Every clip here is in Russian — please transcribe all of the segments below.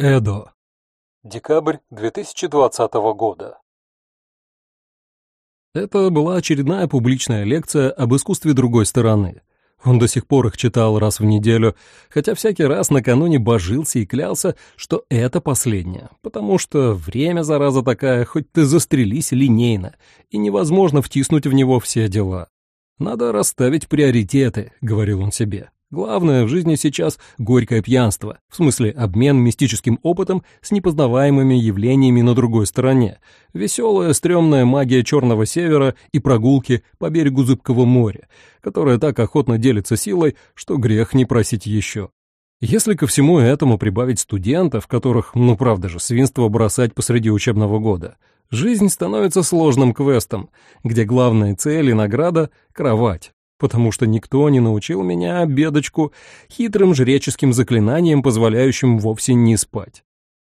Эдо. Декабрь 2020 года. Это была очередная публичная лекция об искусстве другой стороны. Он до сих пор их читал раз в неделю, хотя всякий раз накануне божился и клялся, что это последнее, потому что время, зараза такая, хоть ты застрелись линейно, и невозможно втиснуть в него все дела. «Надо расставить приоритеты», — говорил он себе. Главное в жизни сейчас горькое пьянство, в смысле обмен мистическим опытом с непознаваемыми явлениями на другой стороне, веселая стрёмная магия Черного Севера и прогулки по берегу Зыбкого моря, которая так охотно делится силой, что грех не просить еще. Если ко всему этому прибавить студентов, которых, ну правда же, свинство бросать посреди учебного года, жизнь становится сложным квестом, где главная цель и награда — кровать потому что никто не научил меня бедочку хитрым жреческим заклинанием, позволяющим вовсе не спать.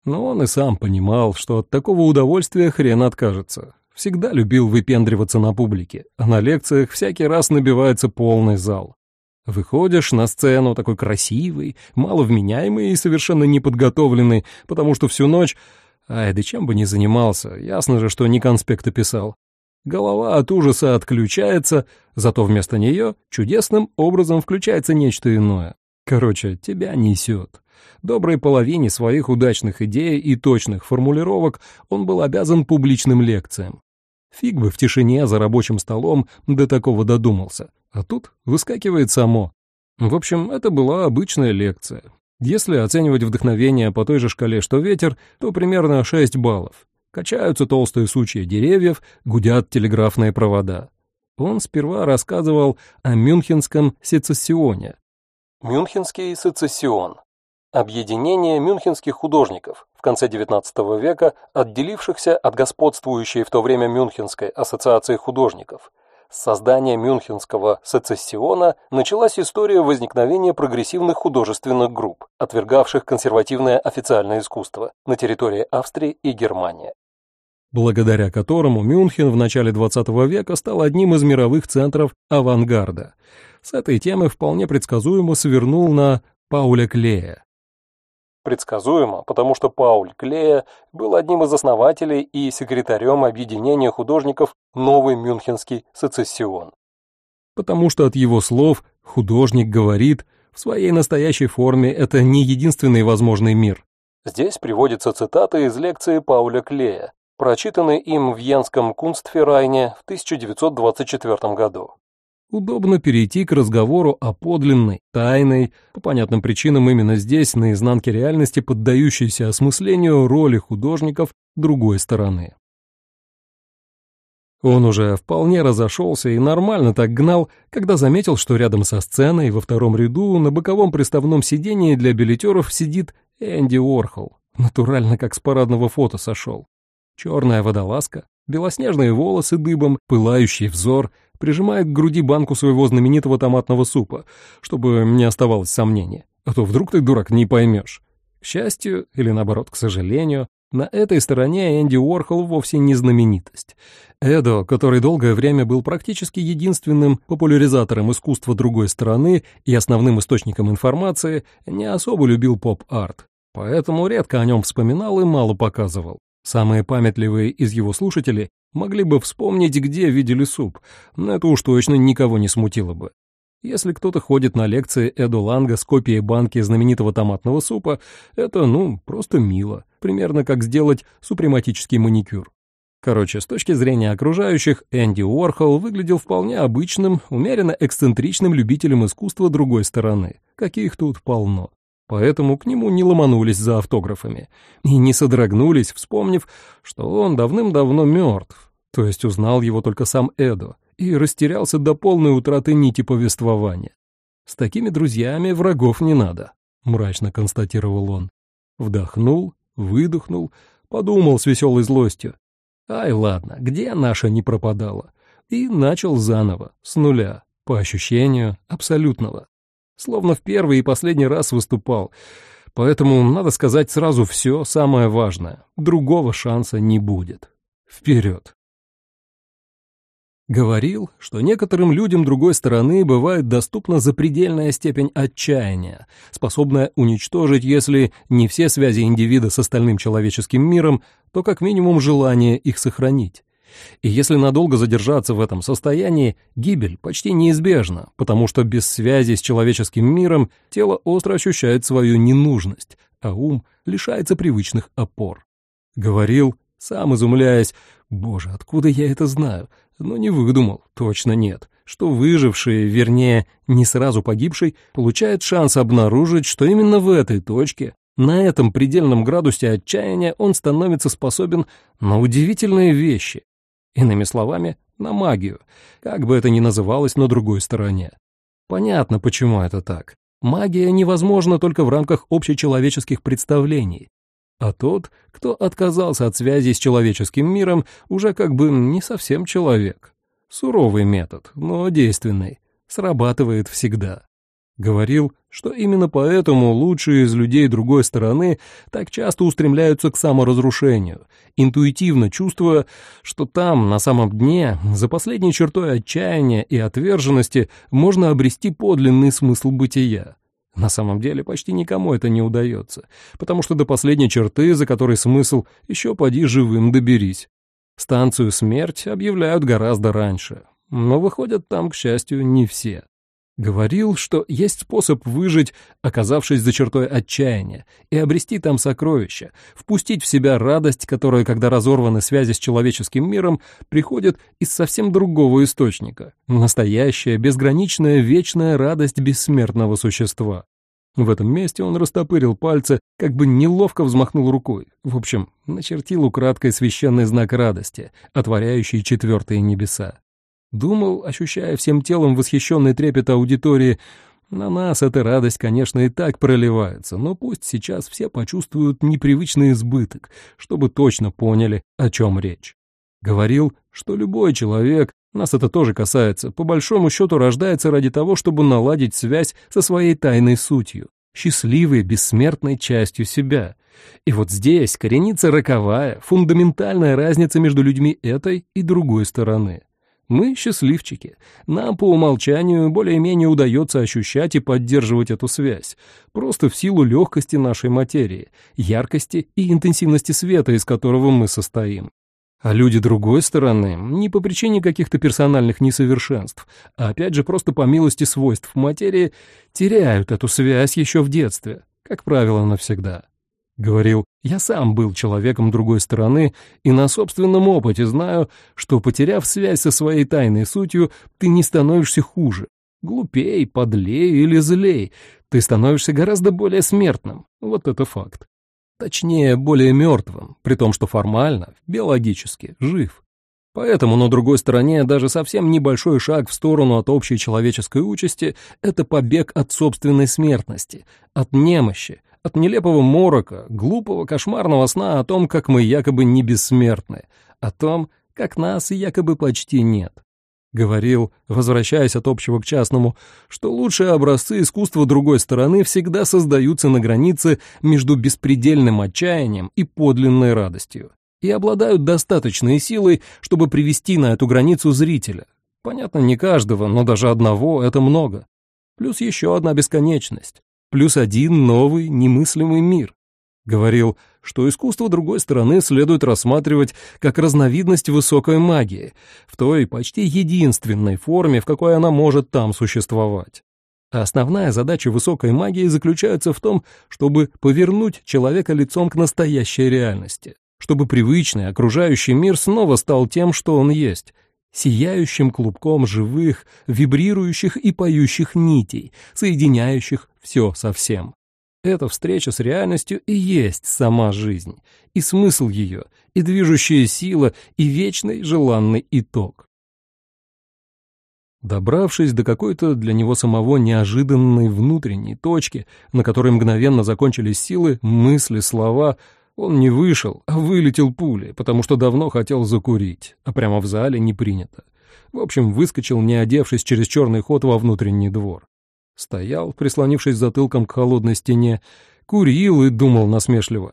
Но он и сам понимал, что от такого удовольствия хрен откажется. Всегда любил выпендриваться на публике, а на лекциях всякий раз набивается полный зал. Выходишь на сцену такой красивый, маловменяемый и совершенно неподготовленный, потому что всю ночь... Ай, да чем бы ни занимался, ясно же, что не конспекты писал. Голова от ужаса отключается, зато вместо нее чудесным образом включается нечто иное. Короче, тебя несет. Доброй половине своих удачных идей и точных формулировок он был обязан публичным лекциям. Фиг бы в тишине за рабочим столом до такого додумался. А тут выскакивает само. В общем, это была обычная лекция. Если оценивать вдохновение по той же шкале, что ветер, то примерно 6 баллов. Качаются толстые сучья деревьев, гудят телеграфные провода. Он сперва рассказывал о Мюнхенском сецессионе. Мюнхенский сецессион – объединение мюнхенских художников в конце XIX века, отделившихся от господствующей в то время Мюнхенской ассоциации художников. С создания Мюнхенского сецессиона началась история возникновения прогрессивных художественных групп, отвергавших консервативное официальное искусство на территории Австрии и Германии благодаря которому Мюнхен в начале XX века стал одним из мировых центров авангарда. С этой темы вполне предсказуемо свернул на Пауля Клея. Предсказуемо, потому что Пауль Клея был одним из основателей и секретарем объединения художников «Новый Мюнхенский сецессион». Потому что от его слов «художник говорит» в своей настоящей форме это не единственный возможный мир. Здесь приводится цитата из лекции Пауля Клея, прочитанный им в Янском Кунстферайне в 1924 году. Удобно перейти к разговору о подлинной, тайной, по понятным причинам именно здесь, на изнанке реальности, поддающейся осмыслению роли художников другой стороны. Он уже вполне разошелся и нормально так гнал, когда заметил, что рядом со сценой во втором ряду на боковом приставном сидении для билетеров сидит Энди Уорхол, натурально как с парадного фото сошел. Черная водолазка, белоснежные волосы дыбом, пылающий взор, прижимает к груди банку своего знаменитого томатного супа, чтобы не оставалось сомнений, а то вдруг ты, дурак, не поймешь. К счастью, или наоборот, к сожалению, на этой стороне Энди Уорхол вовсе не знаменитость. Эдо, который долгое время был практически единственным популяризатором искусства другой стороны и основным источником информации, не особо любил поп-арт, поэтому редко о нем вспоминал и мало показывал. Самые памятливые из его слушателей могли бы вспомнить, где видели суп, но это уж точно никого не смутило бы. Если кто-то ходит на лекции Эду Ланга с копией банки знаменитого томатного супа, это, ну, просто мило. Примерно как сделать супрематический маникюр. Короче, с точки зрения окружающих, Энди Уорхол выглядел вполне обычным, умеренно эксцентричным любителем искусства другой стороны, каких тут полно поэтому к нему не ломанулись за автографами и не содрогнулись, вспомнив, что он давным-давно мертв, то есть узнал его только сам Эдо, и растерялся до полной утраты нити повествования. «С такими друзьями врагов не надо», — мрачно констатировал он. Вдохнул, выдохнул, подумал с веселой злостью. «Ай, ладно, где наша не пропадала?» И начал заново, с нуля, по ощущению абсолютного словно в первый и последний раз выступал. Поэтому надо сказать сразу все самое важное. Другого шанса не будет. Вперед! Говорил, что некоторым людям другой стороны бывает доступна запредельная степень отчаяния, способная уничтожить, если не все связи индивида с остальным человеческим миром, то как минимум желание их сохранить. И если надолго задержаться в этом состоянии, гибель почти неизбежна, потому что без связи с человеческим миром тело остро ощущает свою ненужность, а ум лишается привычных опор. Говорил, сам изумляясь, «Боже, откуда я это знаю?» но не выдумал, точно нет, что выживший, вернее, не сразу погибший, получает шанс обнаружить, что именно в этой точке, на этом предельном градусе отчаяния он становится способен на удивительные вещи. Иными словами, на магию, как бы это ни называлось на другой стороне. Понятно, почему это так. Магия невозможна только в рамках общечеловеческих представлений, а тот, кто отказался от связи с человеческим миром, уже как бы не совсем человек. Суровый метод, но действенный, срабатывает всегда. Говорил, что именно поэтому лучшие из людей другой стороны так часто устремляются к саморазрушению, интуитивно чувствуя, что там, на самом дне, за последней чертой отчаяния и отверженности, можно обрести подлинный смысл бытия. На самом деле почти никому это не удается, потому что до последней черты, за которой смысл, еще поди живым доберись. Станцию «Смерть» объявляют гораздо раньше, но выходят там, к счастью, не все. Говорил, что есть способ выжить, оказавшись за чертой отчаяния, и обрести там сокровища, впустить в себя радость, которая, когда разорваны связи с человеческим миром, приходит из совсем другого источника. Настоящая, безграничная, вечная радость бессмертного существа. В этом месте он растопырил пальцы, как бы неловко взмахнул рукой. В общем, начертил украдкой священный знак радости, отворяющий четвертые небеса. Думал, ощущая всем телом восхищенный трепет аудитории, на нас эта радость, конечно, и так проливается, но пусть сейчас все почувствуют непривычный избыток, чтобы точно поняли, о чем речь. Говорил, что любой человек, нас это тоже касается, по большому счету рождается ради того, чтобы наладить связь со своей тайной сутью, счастливой, бессмертной частью себя. И вот здесь коренится роковая, фундаментальная разница между людьми этой и другой стороны. Мы счастливчики. Нам по умолчанию более-менее удается ощущать и поддерживать эту связь, просто в силу легкости нашей материи, яркости и интенсивности света, из которого мы состоим. А люди другой стороны, не по причине каких-то персональных несовершенств, а опять же просто по милости свойств материи, теряют эту связь еще в детстве, как правило, навсегда. Говорил, я сам был человеком другой стороны и на собственном опыте знаю, что, потеряв связь со своей тайной сутью, ты не становишься хуже, глупей, подлей или злей, ты становишься гораздо более смертным. Вот это факт. Точнее, более мертвым, при том, что формально, биологически, жив. Поэтому на другой стороне даже совсем небольшой шаг в сторону от общей человеческой участи — это побег от собственной смертности, от немощи, от нелепого морока, глупого кошмарного сна о том, как мы якобы не бессмертны, о том, как нас якобы почти нет. Говорил, возвращаясь от общего к частному, что лучшие образцы искусства другой стороны всегда создаются на границе между беспредельным отчаянием и подлинной радостью и обладают достаточной силой, чтобы привести на эту границу зрителя. Понятно, не каждого, но даже одного — это много. Плюс еще одна бесконечность плюс один новый немыслимый мир. Говорил, что искусство другой стороны следует рассматривать как разновидность высокой магии, в той почти единственной форме, в какой она может там существовать. А основная задача высокой магии заключается в том, чтобы повернуть человека лицом к настоящей реальности, чтобы привычный окружающий мир снова стал тем, что он есть, сияющим клубком живых, вибрирующих и поющих нитей, соединяющих все со всем. Эта встреча с реальностью и есть сама жизнь, и смысл ее, и движущая сила, и вечный желанный итог. Добравшись до какой-то для него самого неожиданной внутренней точки, на которой мгновенно закончились силы, мысли, слова, он не вышел, а вылетел пулей, потому что давно хотел закурить, а прямо в зале не принято. В общем, выскочил, не одевшись через черный ход во внутренний двор. Стоял, прислонившись затылком к холодной стене, курил и думал насмешливо.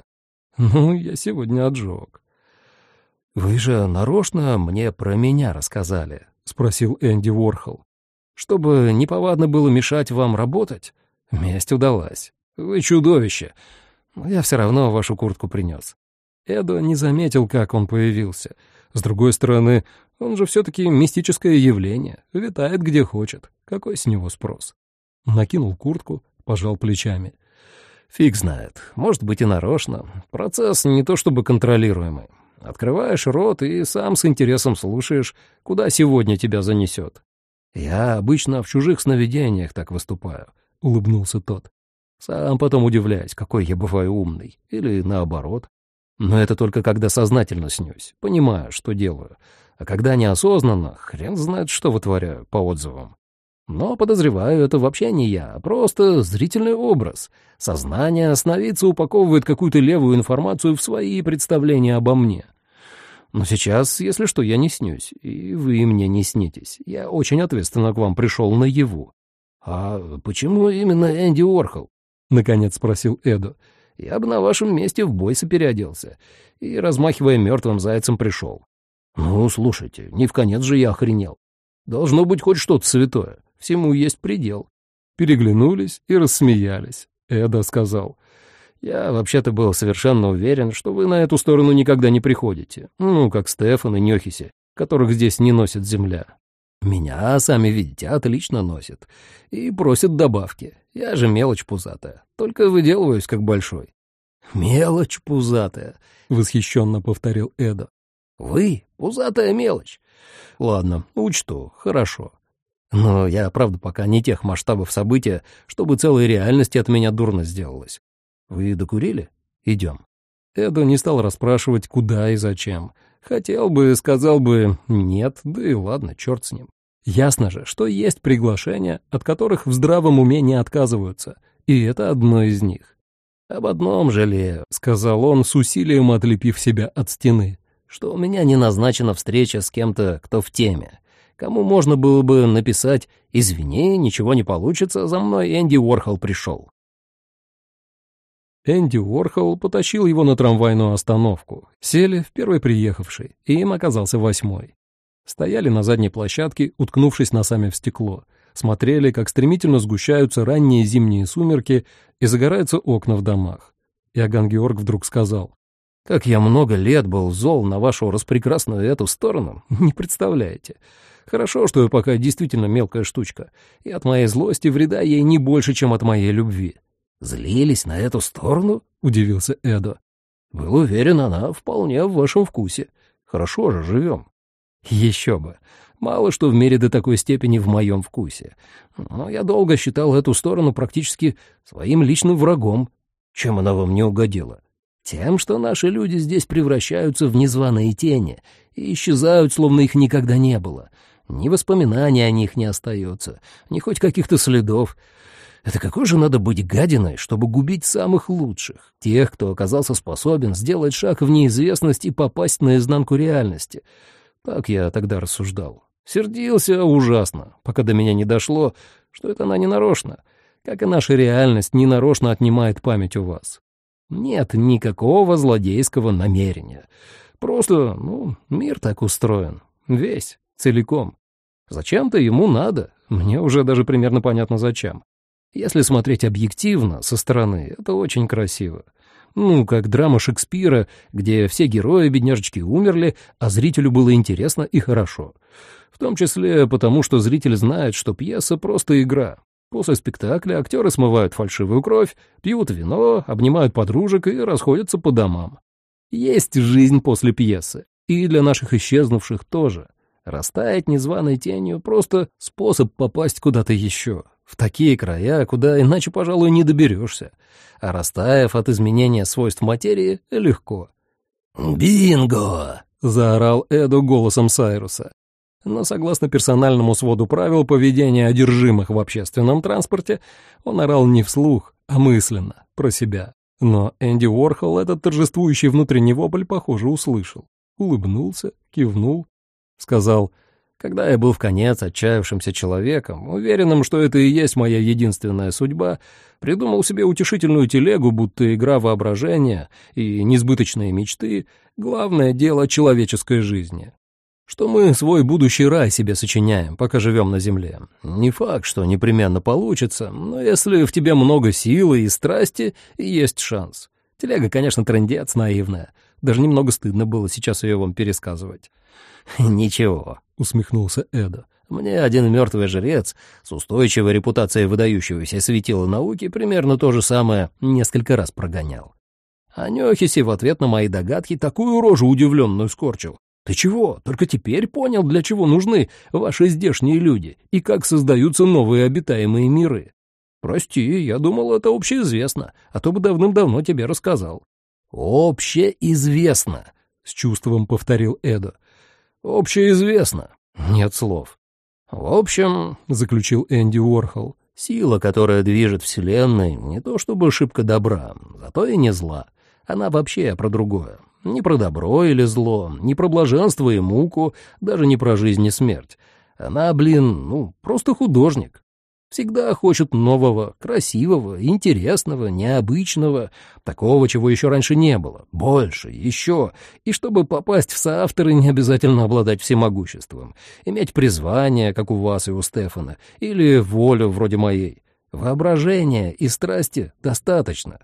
«Ну, я сегодня отжег». «Вы же нарочно мне про меня рассказали», — спросил Энди Уорхол. «Чтобы неповадно было мешать вам работать? Месть удалась. Вы чудовище. Но я все равно вашу куртку принес». Эдо не заметил, как он появился. С другой стороны, он же все-таки мистическое явление, витает где хочет. Какой с него спрос? Накинул куртку, пожал плечами. Фиг знает, может быть и нарочно. Процесс не то чтобы контролируемый. Открываешь рот и сам с интересом слушаешь, куда сегодня тебя занесет. Я обычно в чужих сновидениях так выступаю, — улыбнулся тот. Сам потом удивляюсь, какой я бываю умный. Или наоборот. Но это только когда сознательно снюсь, понимаю, что делаю. А когда неосознанно, хрен знает, что вытворяю по отзывам. Но, подозреваю, это вообще не я, а просто зрительный образ. Сознание сновидца упаковывает какую-то левую информацию в свои представления обо мне. Но сейчас, если что, я не снюсь, и вы мне не снитесь. Я очень ответственно к вам пришел наяву. — А почему именно Энди Уорхол? — наконец спросил Эду. — Я бы на вашем месте в бойся переоделся и, размахивая мертвым зайцем, пришел. — Ну, слушайте, не в конец же я охренел. Должно быть хоть что-то святое. Всему есть предел. Переглянулись и рассмеялись. Эда сказал, «Я вообще-то был совершенно уверен, что вы на эту сторону никогда не приходите. Ну, как Стефан и Нёхиси, которых здесь не носит земля. Меня, сами видите, отлично носит. И просят добавки. Я же мелочь пузатая, только выделываюсь как большой». «Мелочь пузатая», — восхищенно повторил Эда. «Вы — пузатая мелочь. Ладно, учту, хорошо. Но я, правда, пока не тех масштабов события, чтобы целой реальности от меня дурно сделалось. Вы докурили? Идем. Эду не стал расспрашивать, куда и зачем. Хотел бы, сказал бы «нет», да и ладно, черт с ним. Ясно же, что есть приглашения, от которых в здравом уме не отказываются, и это одно из них. «Об одном жалею», — сказал он, с усилием отлепив себя от стены, «что у меня не назначена встреча с кем-то, кто в теме кому можно было бы написать «Извини, ничего не получится, за мной Энди Уорхол пришел». Энди Уорхол потащил его на трамвайную остановку. Сели в первый приехавший, и им оказался восьмой. Стояли на задней площадке, уткнувшись носами в стекло. Смотрели, как стремительно сгущаются ранние зимние сумерки и загораются окна в домах. Иоганн Георг вдруг сказал. «Как я много лет был зол на вашу распрекрасную эту сторону, не представляете. Хорошо, что я пока действительно мелкая штучка, и от моей злости вреда ей не больше, чем от моей любви. «Злились на эту сторону?» — удивился Эдо. «Был уверен, она вполне в вашем вкусе. Хорошо же живем». «Еще бы. Мало что в мире до такой степени в моем вкусе. Но я долго считал эту сторону практически своим личным врагом. Чем она вам не угодила? Тем, что наши люди здесь превращаются в незваные тени и исчезают, словно их никогда не было. Ни воспоминаний о них не остается, ни хоть каких-то следов. Это какой же надо быть гадиной, чтобы губить самых лучших, тех, кто оказался способен сделать шаг в неизвестность и попасть на изнанку реальности? Так я тогда рассуждал. Сердился ужасно, пока до меня не дошло, что это она не нарочно, как и наша реальность ненарочно отнимает память у вас. Нет никакого злодейского намерения. Просто, ну, мир так устроен. Весь целиком. Зачем-то ему надо, мне уже даже примерно понятно зачем. Если смотреть объективно, со стороны, это очень красиво. Ну, как драма Шекспира, где все герои, бедняжечки, умерли, а зрителю было интересно и хорошо. В том числе потому, что зритель знает, что пьеса — просто игра. После спектакля актеры смывают фальшивую кровь, пьют вино, обнимают подружек и расходятся по домам. Есть жизнь после пьесы. И для наших исчезнувших тоже. Растаять незваной тенью — просто способ попасть куда-то еще, в такие края, куда иначе, пожалуй, не доберешься. А растаяв от изменения свойств материи, легко. «Бинго!» — заорал Эду голосом Сайруса. Но согласно персональному своду правил поведения одержимых в общественном транспорте, он орал не вслух, а мысленно, про себя. Но Энди Уорхол этот торжествующий внутренний вопль, похоже, услышал. Улыбнулся, кивнул Сказал, когда я был в конец отчаявшимся человеком, уверенным, что это и есть моя единственная судьба, придумал себе утешительную телегу, будто игра воображения и несбыточные мечты — главное дело человеческой жизни. что мы свой будущий рай себе сочиняем, пока живем на земле. Не факт, что непременно получится, но если в тебе много силы и страсти, есть шанс. Телега, конечно, трындец наивная. Даже немного стыдно было сейчас ее вам пересказывать. «Ничего», — усмехнулся Эда. «Мне один мертвый жрец с устойчивой репутацией выдающегося светила науки примерно то же самое несколько раз прогонял. А Нёхиси в ответ на мои догадки такую рожу удивленную скорчил. «Ты чего? Только теперь понял, для чего нужны ваши здешние люди и как создаются новые обитаемые миры?» «Прости, я думал, это общеизвестно, а то бы давным-давно тебе рассказал». «Общеизвестно», — с чувством повторил Эдо. «Общеизвестно». Нет слов. «В общем», — заключил Энди Уорхол, — «сила, которая движет Вселенной, не то чтобы шибко добра, зато и не зла. Она вообще про другое. Не про добро или зло, не про блаженство и муку, даже не про жизнь и смерть. Она, блин, ну, просто художник. Всегда хочет нового, красивого, интересного, необычного, такого, чего еще раньше не было, больше, еще. И чтобы попасть в соавторы, не обязательно обладать всемогуществом, иметь призвание, как у вас и у Стефана, или волю вроде моей. Воображения и страсти достаточно.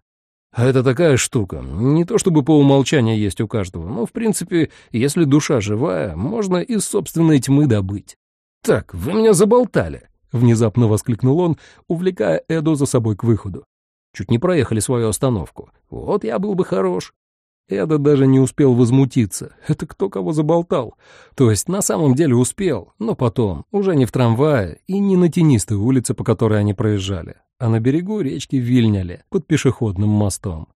А это такая штука. Не то чтобы по умолчанию есть у каждого, но, в принципе, если душа живая, можно из собственной тьмы добыть. «Так, вы меня заболтали!» — внезапно воскликнул он, увлекая Эду за собой к выходу. Чуть не проехали свою остановку. Вот я был бы хорош. Эда даже не успел возмутиться. Это кто кого заболтал. То есть на самом деле успел, но потом, уже не в трамвае и не на тенистой улице, по которой они проезжали, а на берегу речки Вильняли, под пешеходным мостом.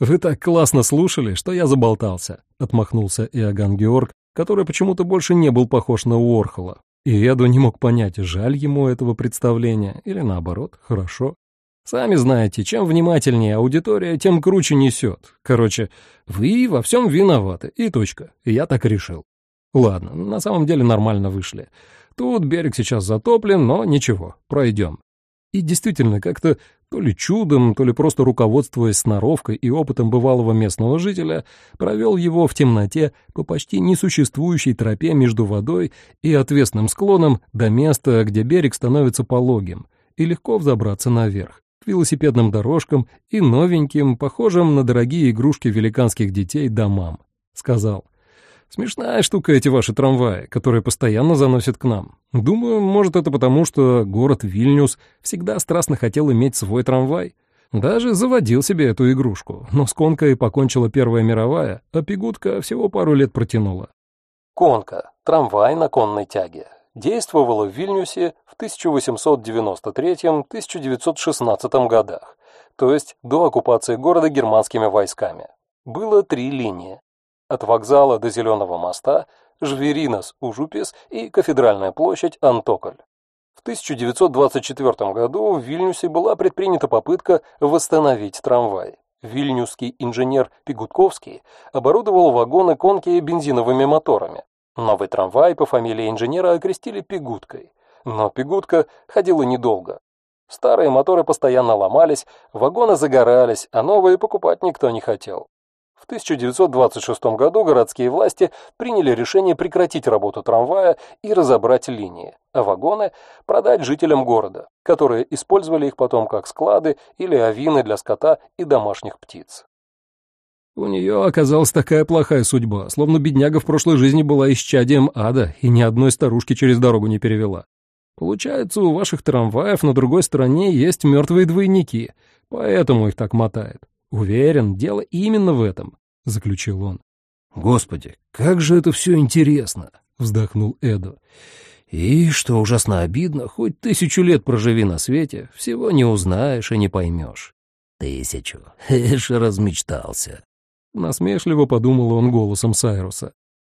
«Вы так классно слушали, что я заболтался», — отмахнулся Иоганн Георг, который почему-то больше не был похож на Уорхола. И Эду не мог понять, жаль ему этого представления или наоборот, хорошо. Сами знаете, чем внимательнее аудитория, тем круче несет. Короче, вы во всем виноваты, и точка. Я так решил. Ладно, на самом деле нормально вышли. Тут берег сейчас затоплен, но ничего, пройдем. И действительно, как-то то ли чудом, то ли просто руководствуясь сноровкой и опытом бывалого местного жителя, провел его в темноте по почти несуществующей тропе между водой и отвесным склоном до места, где берег становится пологим, и легко взобраться наверх, к велосипедным дорожкам и новеньким, похожим на дорогие игрушки великанских детей домам. Сказал — Смешная штука эти ваши трамваи, которые постоянно заносят к нам. Думаю, может, это потому, что город Вильнюс всегда страстно хотел иметь свой трамвай. Даже заводил себе эту игрушку, но с конкой покончила Первая мировая, а пигутка всего пару лет протянула. Конка – трамвай на конной тяге. Действовала в Вильнюсе в 1893-1916 годах, то есть до оккупации города германскими войсками. Было три линии от вокзала до Зеленого моста, Жверинос, Ужупис и Кафедральная площадь Антоколь. В 1924 году в Вильнюсе была предпринята попытка восстановить трамвай. Вильнюсский инженер Пигутковский оборудовал вагоны конки бензиновыми моторами. Новый трамвай по фамилии инженера окрестили Пигуткой. Но Пигутка ходила недолго. Старые моторы постоянно ломались, вагоны загорались, а новые покупать никто не хотел. В 1926 году городские власти приняли решение прекратить работу трамвая и разобрать линии, а вагоны продать жителям города, которые использовали их потом как склады или авины для скота и домашних птиц. У нее оказалась такая плохая судьба, словно бедняга в прошлой жизни была исчадием ада и ни одной старушки через дорогу не перевела. Получается, у ваших трамваев на другой стороне есть мертвые двойники, поэтому их так мотает. «Уверен, дело именно в этом», — заключил он. «Господи, как же это все интересно!» — вздохнул Эду. «И, что ужасно обидно, хоть тысячу лет проживи на свете, всего не узнаешь и не поймешь». «Тысячу? Эш, размечтался!» — насмешливо подумал он голосом Сайруса.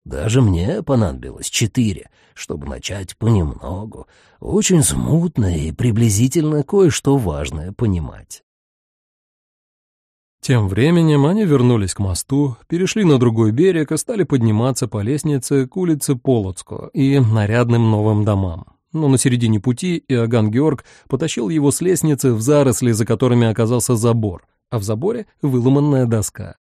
«Даже мне понадобилось четыре, чтобы начать понемногу, очень смутно и приблизительно кое-что важное понимать». Тем временем они вернулись к мосту, перешли на другой берег и стали подниматься по лестнице к улице Полоцко и нарядным новым домам. Но на середине пути Иоганн Георг потащил его с лестницы в заросли, за которыми оказался забор, а в заборе — выломанная доска.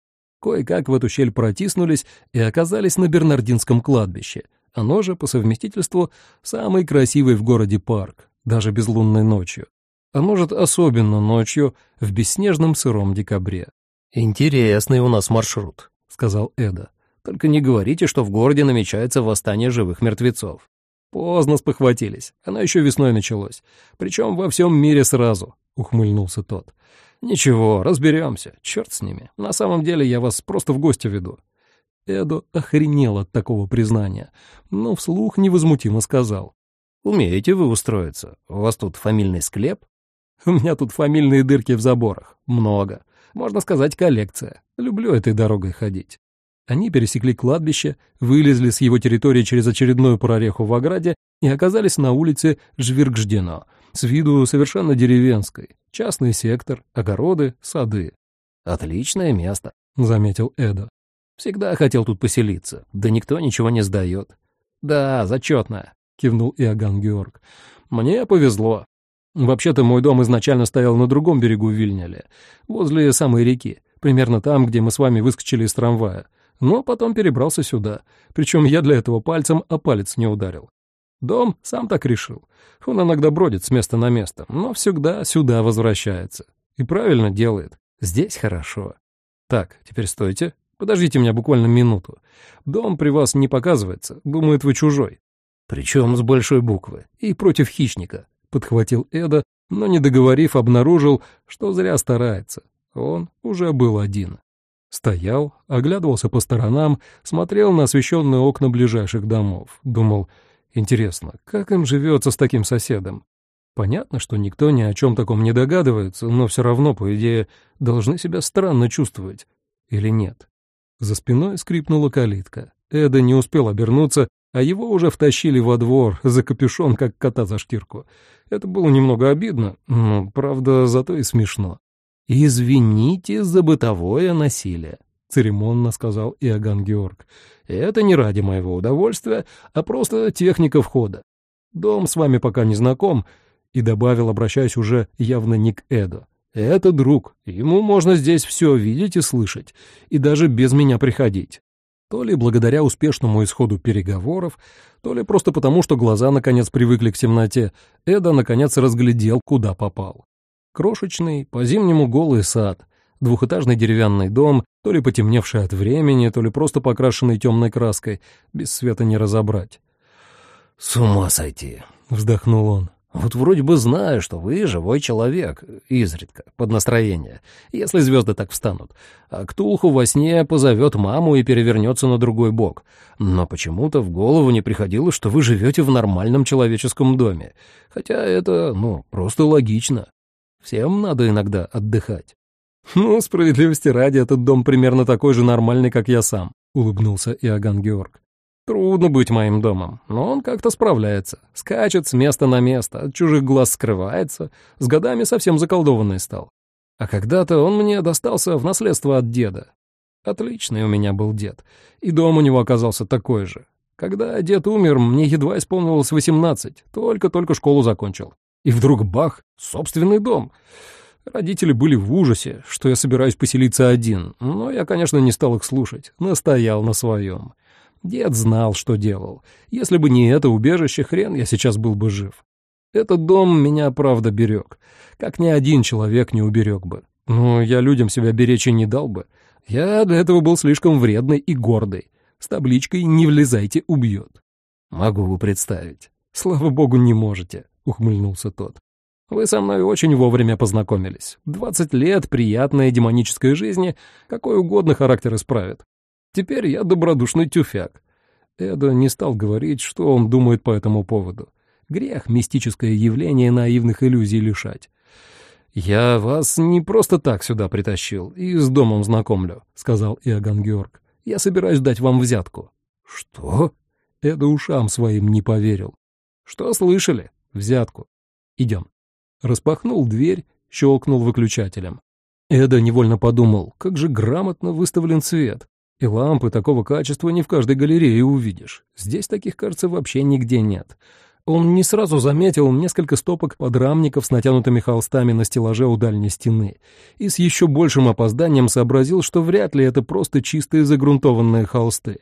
Кое-как в эту щель протиснулись и оказались на Бернардинском кладбище, Оно же, по совместительству, самый красивый в городе парк, даже безлунной ночью. А может, особенно ночью, в бесснежном сыром декабре. «Интересный у нас маршрут», — сказал Эда. «Только не говорите, что в городе намечается восстание живых мертвецов». «Поздно спохватились. Оно еще весной началось. Причем во всем мире сразу», — ухмыльнулся тот. «Ничего, разберемся. Черт с ними. На самом деле я вас просто в гости веду». Эдо охренел от такого признания, но вслух невозмутимо сказал. «Умеете вы устроиться? У вас тут фамильный склеп?» «У меня тут фамильные дырки в заборах. Много. Можно сказать, коллекция. Люблю этой дорогой ходить». Они пересекли кладбище, вылезли с его территории через очередную прореху в ограде и оказались на улице Жвиргждено, с виду совершенно деревенской. Частный сектор, огороды, сады. «Отличное место», — заметил Эда. «Всегда хотел тут поселиться, да никто ничего не сдает». «Да, зачетно», — кивнул Иоганн Георг. «Мне повезло. Вообще-то мой дом изначально стоял на другом берегу Вильняле, возле самой реки, примерно там, где мы с вами выскочили из трамвая но потом перебрался сюда, причем я для этого пальцем о палец не ударил. Дом сам так решил. Он иногда бродит с места на место, но всегда сюда возвращается. И правильно делает. Здесь хорошо. Так, теперь стойте. Подождите меня буквально минуту. Дом при вас не показывается, думает, вы чужой. Причем с большой буквы. И против хищника, подхватил Эда, но, не договорив, обнаружил, что зря старается. Он уже был один. Стоял, оглядывался по сторонам, смотрел на освещенные окна ближайших домов. Думал, интересно, как им живется с таким соседом? Понятно, что никто ни о чем таком не догадывается, но все равно, по идее, должны себя странно чувствовать. Или нет? За спиной скрипнула калитка. Эда не успел обернуться, а его уже втащили во двор за капюшон, как кота за шкирку. Это было немного обидно, но, правда, зато и смешно. «Извините за бытовое насилие», — церемонно сказал Иоганн Георг. «Это не ради моего удовольствия, а просто техника входа. Дом с вами пока не знаком», — и добавил, обращаясь уже явно не к Эду. «Это друг, ему можно здесь все видеть и слышать, и даже без меня приходить». То ли благодаря успешному исходу переговоров, то ли просто потому, что глаза наконец привыкли к темноте, Эда наконец разглядел, куда попал. Крошечный, по-зимнему голый сад, двухэтажный деревянный дом, то ли потемневший от времени, то ли просто покрашенный темной краской, без света не разобрать. «С ума сойти!» — вздохнул он. «Вот вроде бы знаю, что вы живой человек, изредка, под настроение, если звезды так встанут. А Ктулху во сне позовет маму и перевернется на другой бок. Но почему-то в голову не приходило, что вы живете в нормальном человеческом доме. Хотя это, ну, просто логично. Всем надо иногда отдыхать. «Ну, справедливости ради, этот дом примерно такой же нормальный, как я сам», — улыбнулся Иоганн Георг. «Трудно быть моим домом, но он как-то справляется. Скачет с места на место, от чужих глаз скрывается, с годами совсем заколдованный стал. А когда-то он мне достался в наследство от деда. Отличный у меня был дед, и дом у него оказался такой же. Когда дед умер, мне едва исполнилось восемнадцать, только-только школу закончил. И вдруг бах, собственный дом. Родители были в ужасе, что я собираюсь поселиться один, но я, конечно, не стал их слушать, настоял на своем. Дед знал, что делал. Если бы не это убежище, хрен я сейчас был бы жив. Этот дом меня, правда, берег. Как ни один человек не уберег бы. Но я людям себя беречь и не дал бы. Я для этого был слишком вредный и гордый. С табличкой «Не влезайте, убьет». Могу представить. Слава богу, не можете. — ухмыльнулся тот. «Вы со мной очень вовремя познакомились. Двадцать лет приятной демонической жизни какой угодно характер исправит. Теперь я добродушный тюфяк». Эда не стал говорить, что он думает по этому поводу. Грех мистическое явление наивных иллюзий лишать. «Я вас не просто так сюда притащил и с домом знакомлю», — сказал Иоганн Георг. «Я собираюсь дать вам взятку». «Что?» Эда ушам своим не поверил. «Что слышали? Взятку. Идем. Распахнул дверь, щелкнул выключателем. Эда невольно подумал, как же грамотно выставлен свет. И лампы такого качества не в каждой галерее увидишь. Здесь таких, кажется, вообще нигде нет. Он не сразу заметил несколько стопок подрамников с натянутыми холстами на стеллаже у дальней стены и с еще большим опозданием сообразил, что вряд ли это просто чистые загрунтованные холсты.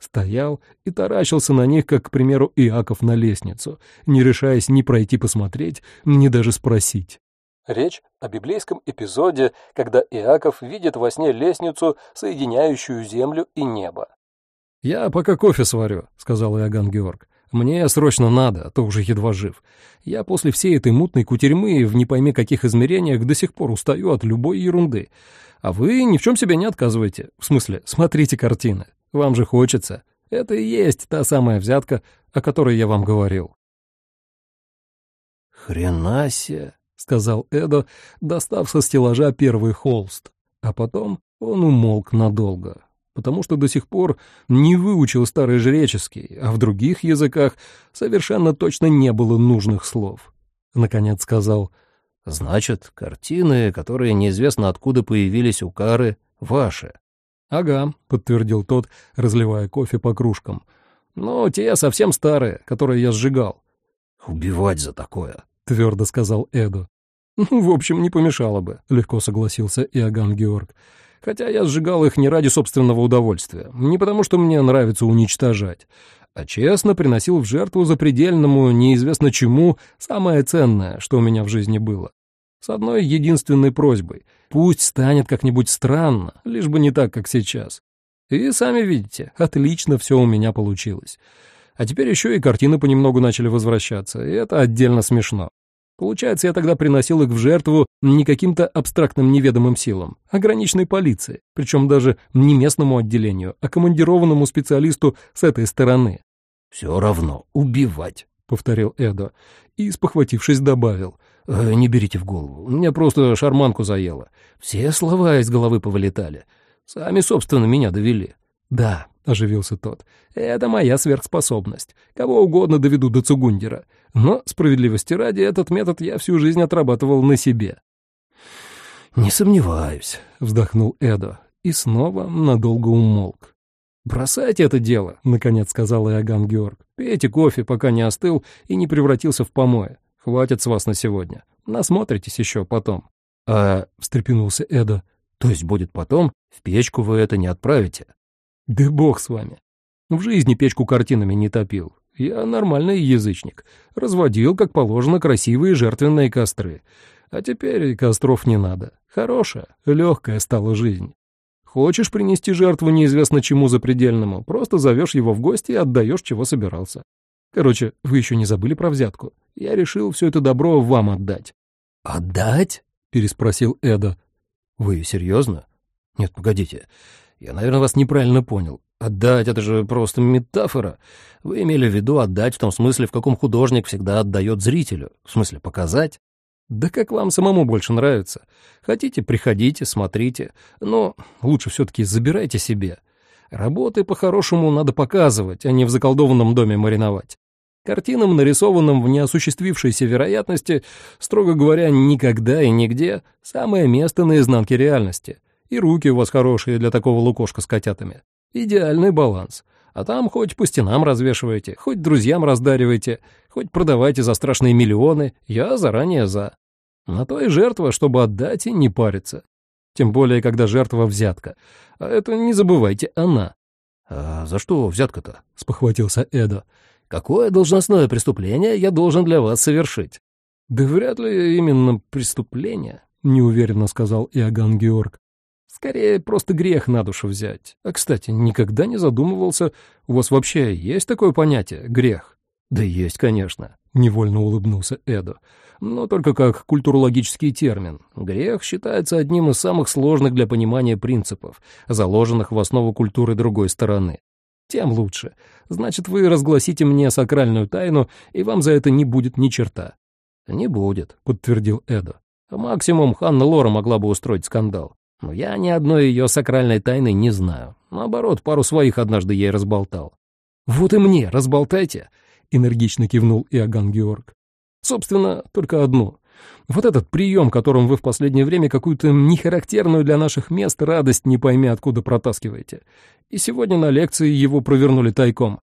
Стоял и таращился на них, как, к примеру, Иаков на лестницу, не решаясь ни пройти посмотреть, ни даже спросить. Речь о библейском эпизоде, когда Иаков видит во сне лестницу, соединяющую землю и небо. «Я пока кофе сварю», — сказал Иоганн Георг. «Мне срочно надо, а то уже едва жив. Я после всей этой мутной кутерьмы в не пойми каких измерениях до сих пор устаю от любой ерунды. А вы ни в чем себе не отказываете. В смысле, смотрите картины. Вам же хочется. Это и есть та самая взятка, о которой я вам говорил». «Хрена себе!» — сказал Эдо, достав со стеллажа первый холст. А потом он умолк надолго потому что до сих пор не выучил старый жреческий, а в других языках совершенно точно не было нужных слов. Наконец сказал, «Значит, картины, которые неизвестно откуда появились у Кары, ваши». «Ага», — подтвердил тот, разливая кофе по кружкам. «Но те совсем старые, которые я сжигал». «Убивать за такое», — твердо сказал Эду. «Ну, в общем, не помешало бы», — легко согласился Иоганн Георг хотя я сжигал их не ради собственного удовольствия, не потому что мне нравится уничтожать, а честно приносил в жертву запредельному, неизвестно чему, самое ценное, что у меня в жизни было. С одной единственной просьбой — пусть станет как-нибудь странно, лишь бы не так, как сейчас. И сами видите, отлично все у меня получилось. А теперь еще и картины понемногу начали возвращаться, и это отдельно смешно. Получается, я тогда приносил их в жертву не каким-то абстрактным неведомым силам, а граничной полиции, причем даже не местному отделению, а командированному специалисту с этой стороны. «Все равно убивать», — повторил Эдо, и, спохватившись, добавил. «Э, «Не берите в голову, мне просто шарманку заело. Все слова из головы повылетали. Сами, собственно, меня довели». «Да», — оживился тот, — «это моя сверхспособность. Кого угодно доведу до Цугундера. Но, справедливости ради, этот метод я всю жизнь отрабатывал на себе». «Не сомневаюсь», — вздохнул Эдо и снова надолго умолк. «Бросайте это дело», — наконец сказал Иоганн Георг. «Пейте кофе, пока не остыл и не превратился в помои. Хватит с вас на сегодня. Насмотритесь еще потом». «А...» — встрепенулся Эдо. «То есть будет потом? В печку вы это не отправите?» Да бог с вами. В жизни печку картинами не топил. Я нормальный язычник. Разводил, как положено, красивые жертвенные костры. А теперь костров не надо. Хорошая, легкая стала жизнь. Хочешь принести жертву неизвестно чему запредельному, просто зовешь его в гости и отдаешь, чего собирался. Короче, вы еще не забыли про взятку. Я решил все это добро вам отдать. «Отдать?» — переспросил Эда. «Вы серьезно? Нет, погодите. Я, наверное, вас неправильно понял. Отдать — это же просто метафора. Вы имели в виду отдать в том смысле, в каком художник всегда отдает зрителю. В смысле, показать? Да как вам самому больше нравится. Хотите, приходите, смотрите. Но лучше все-таки забирайте себе. Работы по-хорошему надо показывать, а не в заколдованном доме мариновать. Картинам, нарисованным в неосуществившейся вероятности, строго говоря, никогда и нигде, самое место на изнанке реальности — и руки у вас хорошие для такого лукошка с котятами. Идеальный баланс. А там хоть по стенам развешивайте, хоть друзьям раздаривайте, хоть продавайте за страшные миллионы, я заранее за. На то и жертва, чтобы отдать и не париться. Тем более, когда жертва взятка. А это не забывайте, она. «А за что взятка-то?» — спохватился Эдо. «Какое должностное преступление я должен для вас совершить?» «Да вряд ли именно преступление», — неуверенно сказал Иоганн Георг. Скорее, просто грех на душу взять. А, кстати, никогда не задумывался, у вас вообще есть такое понятие — грех? Да есть, конечно, — невольно улыбнулся Эдо. Но только как культурологический термин. Грех считается одним из самых сложных для понимания принципов, заложенных в основу культуры другой стороны. Тем лучше. Значит, вы разгласите мне сакральную тайну, и вам за это не будет ни черта. «Не будет», — подтвердил Эдо. «Максимум Ханна Лора могла бы устроить скандал. Но я ни одной ее сакральной тайны не знаю. Наоборот, пару своих однажды ей разболтал. «Вот и мне разболтайте!» — энергично кивнул Иоганн Георг. «Собственно, только одну. Вот этот прием, которым вы в последнее время какую-то нехарактерную для наших мест радость не пойми откуда протаскиваете. И сегодня на лекции его провернули тайком».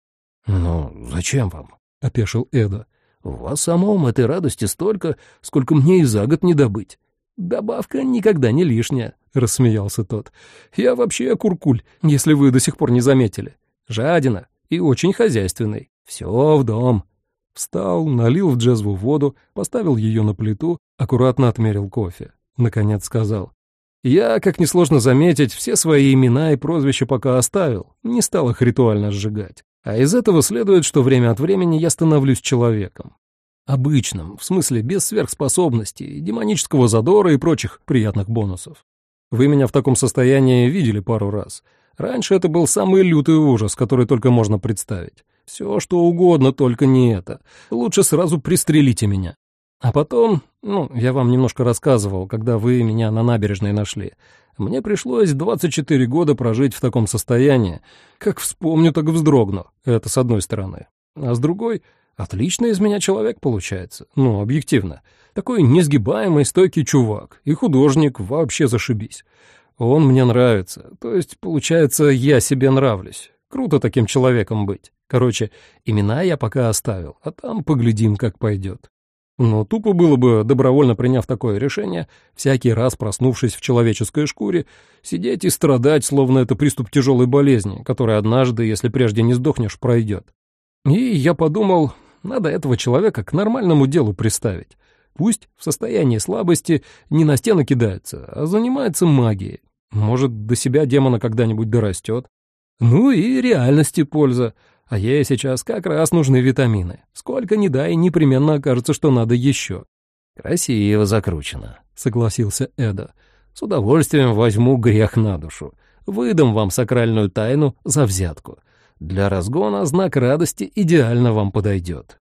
«Ну, зачем вам?» — опешил Эда. «У вас самом этой радости столько, сколько мне и за год не добыть. Добавка никогда не лишняя». — рассмеялся тот. «Я вообще куркуль, если вы до сих пор не заметили. Жадина и очень хозяйственный. Все в дом. Встал, налил в джезву воду, поставил ее на плиту, аккуратно отмерил кофе. Наконец сказал. «Я, как несложно заметить, все свои имена и прозвища пока оставил, не стал их ритуально сжигать. А из этого следует, что время от времени я становлюсь человеком. Обычным, в смысле без сверхспособностей, демонического задора и прочих приятных бонусов. Вы меня в таком состоянии видели пару раз. Раньше это был самый лютый ужас, который только можно представить. Все, что угодно, только не это. Лучше сразу пристрелите меня. А потом, ну, я вам немножко рассказывал, когда вы меня на набережной нашли. Мне пришлось 24 года прожить в таком состоянии. Как вспомню, так вздрогну. Это с одной стороны. А с другой, отлично из меня человек получается. Ну, объективно. Такой несгибаемый, стойкий чувак. И художник вообще зашибись. Он мне нравится. То есть, получается, я себе нравлюсь. Круто таким человеком быть. Короче, имена я пока оставил, а там поглядим, как пойдет. Но тупо было бы, добровольно приняв такое решение, всякий раз проснувшись в человеческой шкуре, сидеть и страдать, словно это приступ тяжелой болезни, которая однажды, если прежде не сдохнешь, пройдет. И я подумал, надо этого человека к нормальному делу приставить. Пусть в состоянии слабости не на стены кидается, а занимается магией. Может, до себя демона когда-нибудь дорастет. Ну и реальности польза. А ей сейчас как раз нужны витамины. Сколько ни дай, непременно окажется, что надо еще. «Красиво закручено», — согласился Эда. «С удовольствием возьму грех на душу. Выдам вам сакральную тайну за взятку. Для разгона знак радости идеально вам подойдет».